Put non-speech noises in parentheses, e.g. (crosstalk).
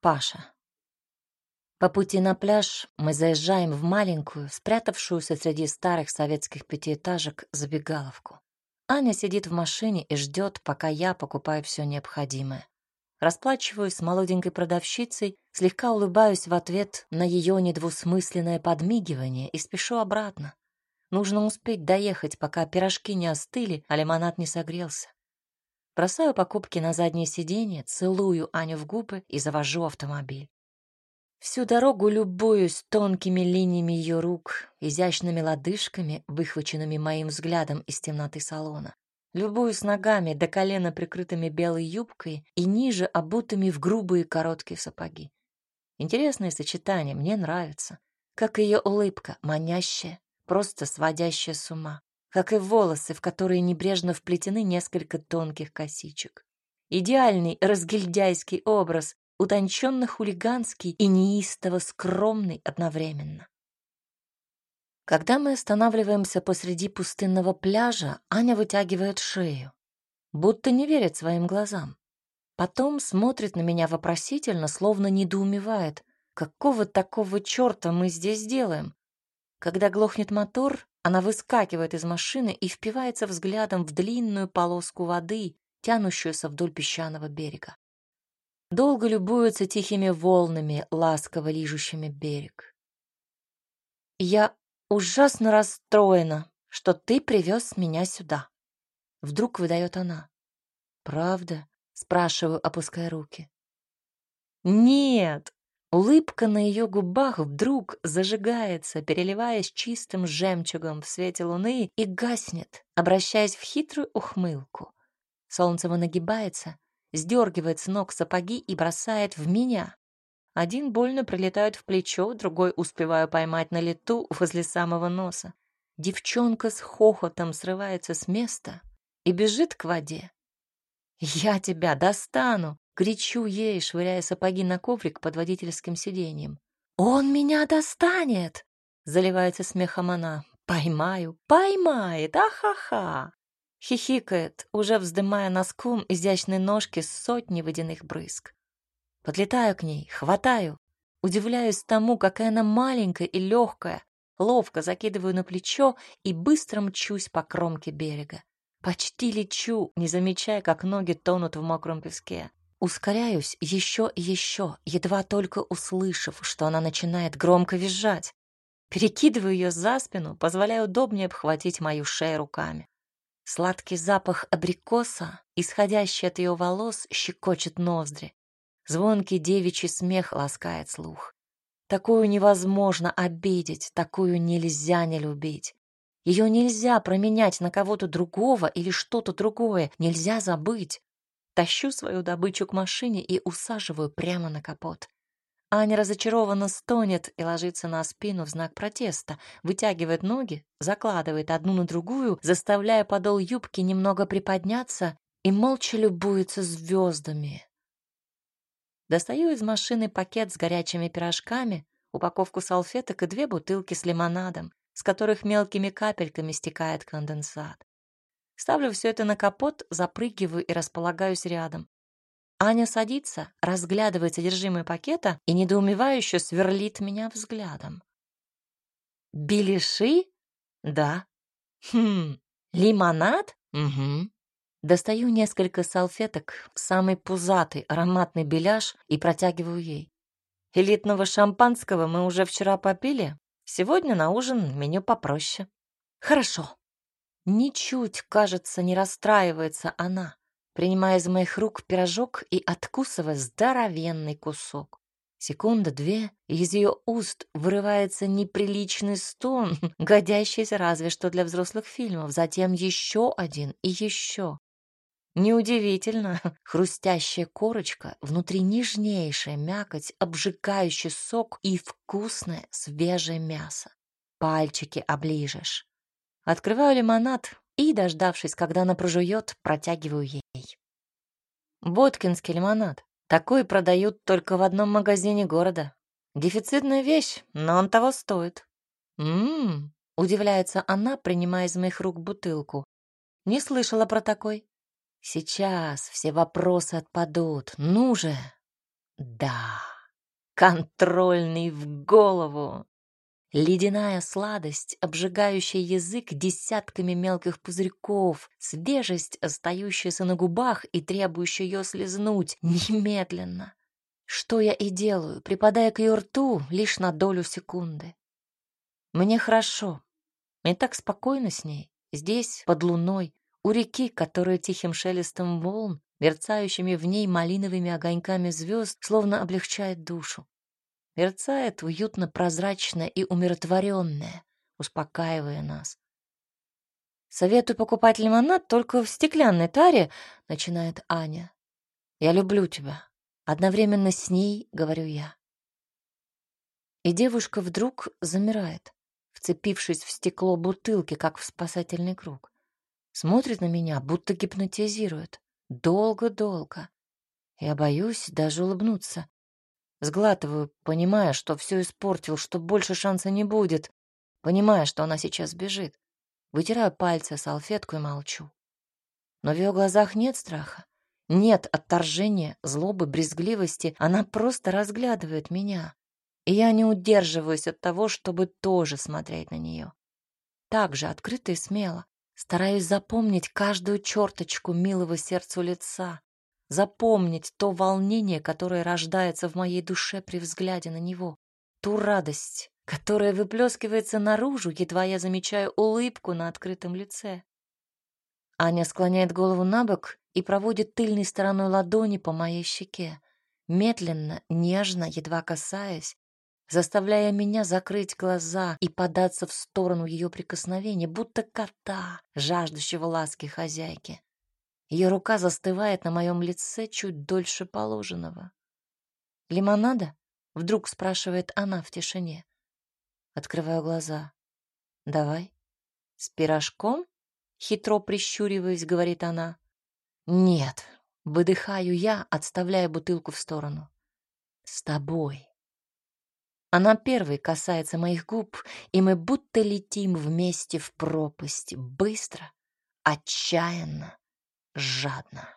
Паша. По пути на пляж мы заезжаем в маленькую, спрятавшуюся среди старых советских пятиэтажек, забегаловку. Аня сидит в машине и ждет, пока я покупаю все необходимое. Расплачиваюсь с молоденькой продавщицей, слегка улыбаюсь в ответ на ее недвусмысленное подмигивание и спешу обратно. Нужно успеть доехать, пока пирожки не остыли, а лимонад не согрелся. Бросаю покупки на заднее сиденье, целую Аню в губы и завожу автомобиль. Всю дорогу любуюсь тонкими линиями ее рук, изящными лодыжками, выхваченными моим взглядом из темноты салона. Любуюсь ногами до колена прикрытыми белой юбкой и ниже обутыми в грубые короткие сапоги. Интересное сочетание, мне нравится. Как ее улыбка, манящая, просто сводящая с ума как и волосы, в которые небрежно вплетены несколько тонких косичек. Идеальный разгильдяйский образ, утонченно хулиганский и неистово скромный одновременно. Когда мы останавливаемся посреди пустынного пляжа, Аня вытягивает шею, будто не верит своим глазам. Потом смотрит на меня вопросительно, словно недоумевает, какого такого черта мы здесь делаем. Когда глохнет мотор, она выскакивает из машины и впивается взглядом в длинную полоску воды, тянущуюся вдоль песчаного берега. Долго любуется тихими волнами, ласково лижущими берег. «Я ужасно расстроена, что ты привез меня сюда», — вдруг выдает она. «Правда?» — спрашиваю, опуская руки. «Нет, Улыбка на ее губах вдруг зажигается, переливаясь чистым жемчугом в свете луны и гаснет, обращаясь в хитрую ухмылку. Солнцево нагибается, сдергивает с ног сапоги и бросает в меня. Один больно прилетает в плечо, другой успеваю поймать на лету возле самого носа. Девчонка с хохотом срывается с места и бежит к воде. «Я тебя достану!» Кричу ей, швыряя сапоги на коврик под водительским сиденьем. «Он меня достанет!» Заливается смехом она. «Поймаю! Поймает! Ахаха!» Хихикает, уже вздымая носком изящной ножки с сотни водяных брызг. Подлетаю к ней, хватаю, удивляюсь тому, какая она маленькая и легкая, ловко закидываю на плечо и быстро мчусь по кромке берега. Почти лечу, не замечая, как ноги тонут в мокром песке. Ускоряюсь еще и еще, едва только услышав, что она начинает громко визжать. Перекидываю ее за спину, позволяя удобнее обхватить мою шею руками. Сладкий запах абрикоса, исходящий от ее волос, щекочет ноздри. Звонкий девичий смех ласкает слух. Такую невозможно обидеть, такую нельзя не любить. Ее нельзя променять на кого-то другого или что-то другое, нельзя забыть. Тащу свою добычу к машине и усаживаю прямо на капот. Аня разочарованно стонет и ложится на спину в знак протеста, вытягивает ноги, закладывает одну на другую, заставляя подол юбки немного приподняться и молча любуется звездами. Достаю из машины пакет с горячими пирожками, упаковку салфеток и две бутылки с лимонадом, с которых мелкими капельками стекает конденсат. Ставлю все это на капот, запрыгиваю и располагаюсь рядом. Аня садится, разглядывает содержимое пакета и недоумевающе сверлит меня взглядом. «Беляши? Да. Хм, лимонад? Угу». Достаю несколько салфеток, самый пузатый ароматный беляш и протягиваю ей. Элитного шампанского мы уже вчера попили. Сегодня на ужин меню попроще. Хорошо. Ничуть, кажется, не расстраивается она, принимая из моих рук пирожок и откусывая здоровенный кусок. Секунда-две, и из ее уст вырывается неприличный стон, (laughs) годящийся разве что для взрослых фильмов, затем еще один и еще. Неудивительно, (laughs) хрустящая корочка, внутри нежнейшая мякоть, обжигающий сок и вкусное свежее мясо. Пальчики оближешь. Открываю лимонад и, дождавшись, когда она прожует, протягиваю ей. Боткинский лимонад. Такой продают только в одном магазине города. Дефицитная вещь, но он того стоит. Ммм, удивляется она, принимая из моих рук бутылку. Не слышала про такой. Сейчас все вопросы отпадут. Ну же. Да, контрольный в голову. Ледяная сладость, обжигающая язык десятками мелких пузырьков, свежесть, остающаяся на губах и требующая ее слезнуть (laughs) немедленно. Что я и делаю, припадая к ее рту лишь на долю секунды. Мне хорошо. Мне так спокойно с ней. Здесь, под луной, у реки, которая тихим шелестом волн, мерцающими в ней малиновыми огоньками звезд, словно облегчает душу. Мерцает уютно прозрачная и умиротворенная, успокаивая нас. «Советую покупать лимонад только в стеклянной таре», — начинает Аня. «Я люблю тебя. Одновременно с ней говорю я. И девушка вдруг замирает, вцепившись в стекло бутылки, как в спасательный круг. Смотрит на меня, будто гипнотизирует. Долго-долго. Я боюсь даже улыбнуться. Сглатываю, понимая, что все испортил, что больше шанса не будет, понимая, что она сейчас бежит. Вытираю пальцы салфетку и молчу. Но в ее глазах нет страха. Нет отторжения, злобы, брезгливости. Она просто разглядывает меня. И я не удерживаюсь от того, чтобы тоже смотреть на нее. Так же открыто и смело. Стараюсь запомнить каждую черточку милого сердцу лица. Запомнить то волнение, которое рождается в моей душе при взгляде на него. Ту радость, которая выплескивается наружу, едва я замечаю улыбку на открытом лице. Аня склоняет голову на бок и проводит тыльной стороной ладони по моей щеке, медленно, нежно, едва касаясь, заставляя меня закрыть глаза и податься в сторону ее прикосновения, будто кота, жаждущего ласки хозяйки. Ее рука застывает на моем лице чуть дольше положенного. «Лимонада?» — вдруг спрашивает она в тишине. Открываю глаза. «Давай». «С пирожком?» — хитро прищуриваясь, говорит она. Нет, выдыхаю я, отставляя бутылку в сторону. С тобой. Она первой касается моих губ, и мы будто летим вместе в пропасть, быстро, отчаянно, жадно.